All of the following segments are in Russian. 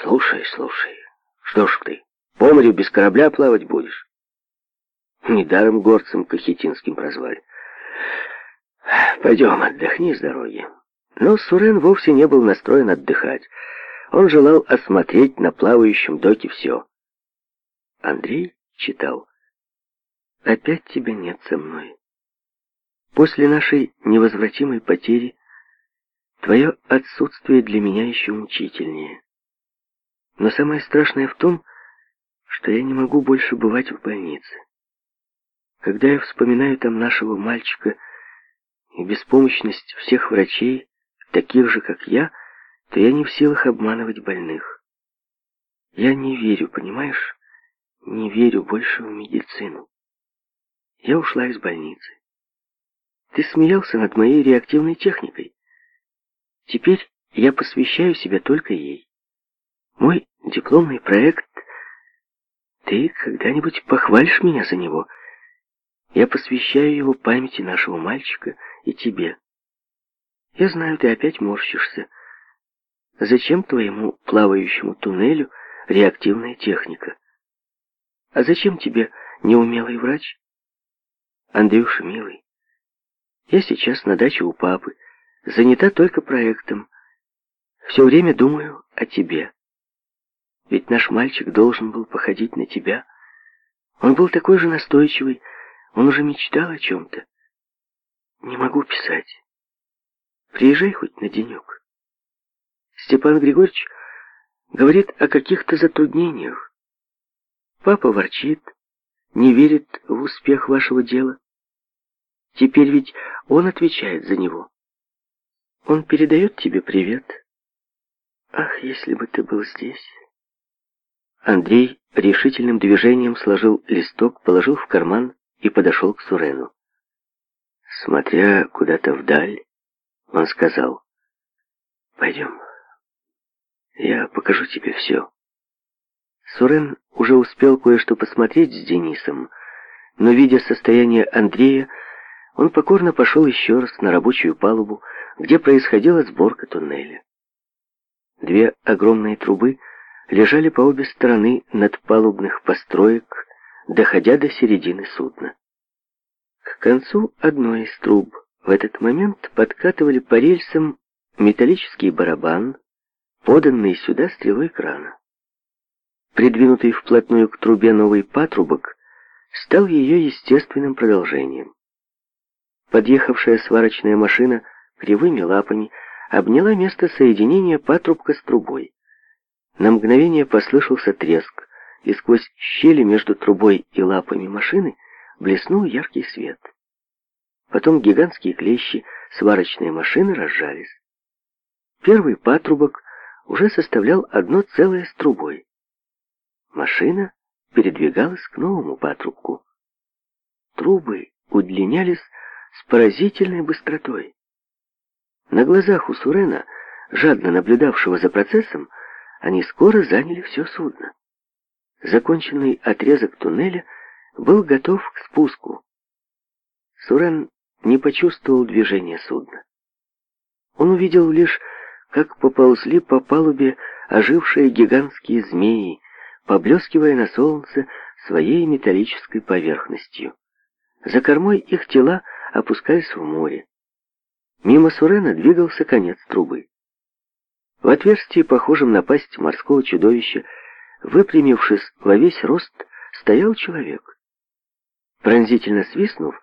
Слушай, слушай, что ж ты, по морю без корабля плавать будешь? Недаром горцем Кахетинским прозвали. Пойдем, отдохни с дороги. Но Сурен вовсе не был настроен отдыхать. Он желал осмотреть на плавающем доке все. Андрей читал. «Опять тебя нет со мной. После нашей невозвратимой потери твое отсутствие для меня еще мучительнее. Но самое страшное в том, что я не могу больше бывать в больнице. Когда я вспоминаю там нашего мальчика и беспомощность всех врачей, таких же, как я, то я не в силах обманывать больных. Я не верю, понимаешь? Не верю больше в медицину. Я ушла из больницы. Ты смеялся над моей реактивной техникой. Теперь я посвящаю себя только ей дипломный проект. Ты когда-нибудь похвалишь меня за него? Я посвящаю его памяти нашего мальчика и тебе. Я знаю, ты опять морщишься. Зачем твоему плавающему туннелю реактивная техника? А зачем тебе неумелый врач? Андрюша, милый, я сейчас на даче у папы, занята только проектом. Все время думаю о тебе. Ведь наш мальчик должен был походить на тебя. Он был такой же настойчивый, он уже мечтал о чем-то. Не могу писать. Приезжай хоть на денек. Степан Григорьевич говорит о каких-то затруднениях. Папа ворчит, не верит в успех вашего дела. Теперь ведь он отвечает за него. Он передает тебе привет. Ах, если бы ты был здесь... Андрей решительным движением сложил листок, положил в карман и подошел к Сурену. Смотря куда-то вдаль, он сказал, «Пойдем, я покажу тебе все». Сурен уже успел кое-что посмотреть с Денисом, но, видя состояние Андрея, он покорно пошел еще раз на рабочую палубу, где происходила сборка туннеля. Две огромные трубы — лежали по обе стороны над палубных построек, доходя до середины судна. К концу одной из труб в этот момент подкатывали по рельсам металлический барабан, поданный сюда стрелой крана. Придвинутый вплотную к трубе новый патрубок стал ее естественным продолжением. Подъехавшая сварочная машина кривыми лапами обняла место соединения патрубка с трубой. На мгновение послышался треск, и сквозь щели между трубой и лапами машины блеснул яркий свет. Потом гигантские клещи сварочной машины разжались. Первый патрубок уже составлял одно целое с трубой. Машина передвигалась к новому патрубку. Трубы удлинялись с поразительной быстротой. На глазах у Сурена, жадно наблюдавшего за процессом, они скоро заняли все судно. Законченный отрезок туннеля был готов к спуску. Сурен не почувствовал движения судна. Он увидел лишь, как поползли по палубе ожившие гигантские змеи, поблескивая на солнце своей металлической поверхностью. За кормой их тела опускались в море. Мимо Сурена двигался конец трубы. В отверстии, похожем на пасть морского чудовища, выпрямившись во весь рост, стоял человек. Пронзительно свистнув,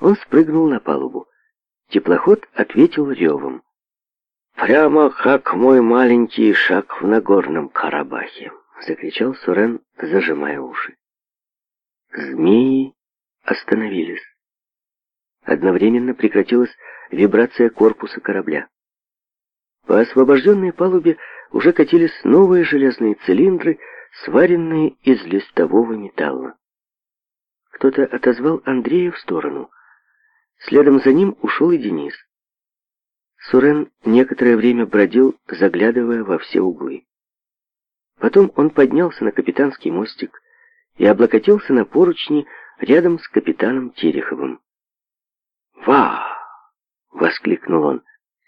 он спрыгнул на палубу. Теплоход ответил ревом. «Прямо как мой маленький шаг в Нагорном Карабахе!» — закричал Сурен, зажимая уши. Змеи остановились. Одновременно прекратилась вибрация корпуса корабля. По освобожденной палубе уже катились новые железные цилиндры, сваренные из листового металла. Кто-то отозвал Андрея в сторону. Следом за ним ушел и Денис. Сурен некоторое время бродил, заглядывая во все углы. Потом он поднялся на капитанский мостик и облокотился на поручни рядом с капитаном Тереховым. «Ва!» — воскликнул он.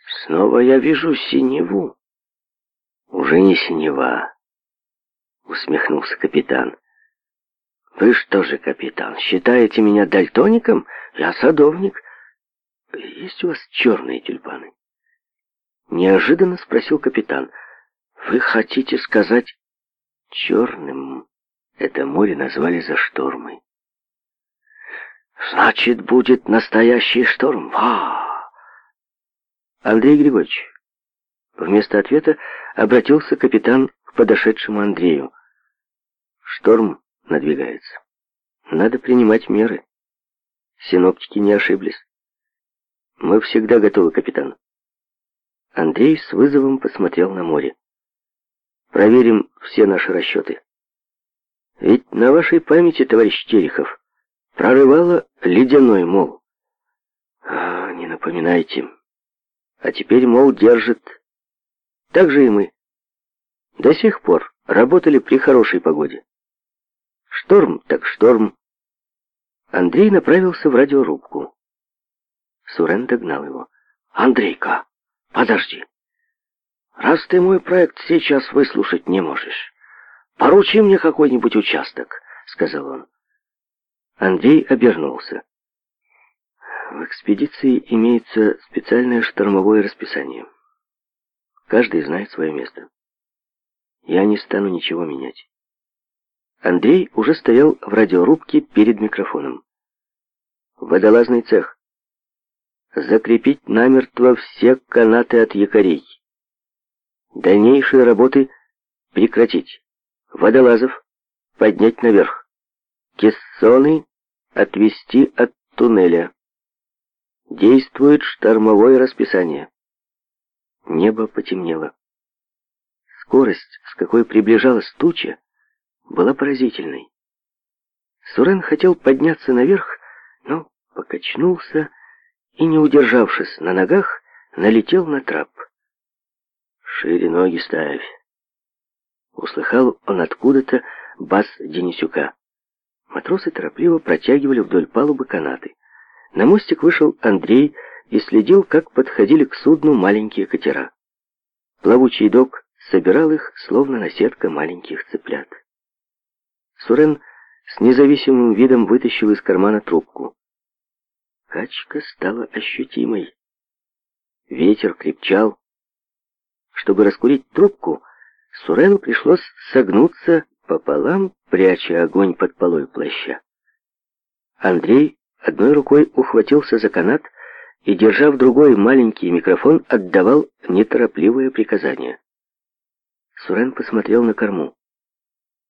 Снова я вижу синеву. Уже не синева, усмехнулся капитан. Вы что же, капитан, считаете меня дальтоником? Я садовник. Есть у вас черные тюльпаны? Неожиданно спросил капитан. Вы хотите сказать черным? Это море назвали за штормы. Значит, будет настоящий шторм. Вау! Андрей Григорьевич. Вместо ответа обратился капитан к подошедшему Андрею. Шторм надвигается. Надо принимать меры. Синоптики не ошиблись. Мы всегда готовы, капитан. Андрей с вызовом посмотрел на море. Проверим все наши расчеты. Ведь на вашей памяти, товарищ Терехов, прорывало ледяной мол. А, не напоминайте а теперь, мол, держит. Так же и мы. До сих пор работали при хорошей погоде. Шторм так шторм. Андрей направился в радиорубку. Сурен догнал его. «Андрейка, подожди. Раз ты мой проект сейчас выслушать не можешь, поручи мне какой-нибудь участок», — сказал он. Андрей обернулся. В экспедиции имеется специальное штормовое расписание. Каждый знает свое место. Я не стану ничего менять. Андрей уже стоял в радиорубке перед микрофоном. Водолазный цех. Закрепить намертво все канаты от якорей. Дальнейшие работы прекратить. Водолазов поднять наверх. Кессоны отвести от туннеля. Действует штормовое расписание. Небо потемнело. Скорость, с какой приближалась туча, была поразительной. Сурен хотел подняться наверх, но покачнулся и, не удержавшись на ногах, налетел на трап. «Шире ноги ставь!» Услыхал он откуда-то бас Денисюка. Матросы торопливо протягивали вдоль палубы канаты. На мостик вышел Андрей и следил, как подходили к судну маленькие катера. Плавучий док собирал их, словно наседка маленьких цыплят. Сурен с независимым видом вытащил из кармана трубку. Качка стала ощутимой. Ветер крепчал. Чтобы раскурить трубку, Сурену пришлось согнуться пополам, пряча огонь под полой плаща. Андрей Одной рукой ухватился за канат и, держа в другой маленький микрофон, отдавал неторопливые приказания. Сурен посмотрел на корму.